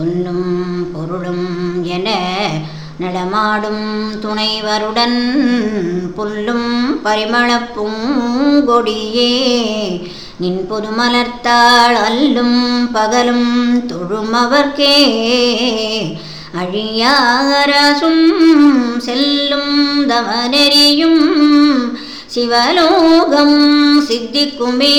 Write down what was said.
சொல்லும் பொருளும் என நடமாடும் துணைவருடன் புல்லும் பரிமளப் பூங்கொடியே நின் புதுமலர்த்தாள் அல்லும் பகலும் தொழுமவர்க்கே. அழியாரசும் செல்லும் தவனெறியும் சிவலோகம் சித்திக்குமே.